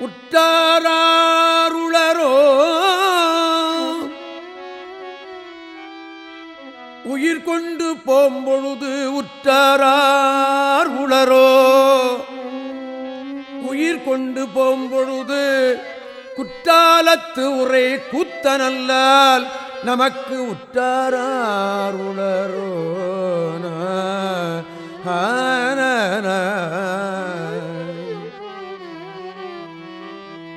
உற்றாருளரோ உயிர் கொண்டு போம்பொழுது உற்றாரார் உளரோ உயிர் கொண்டு போம்பொழுது குற்றாலத்து உரை கூத்தனல்லால் நமக்கு உற்றாரார் ஆன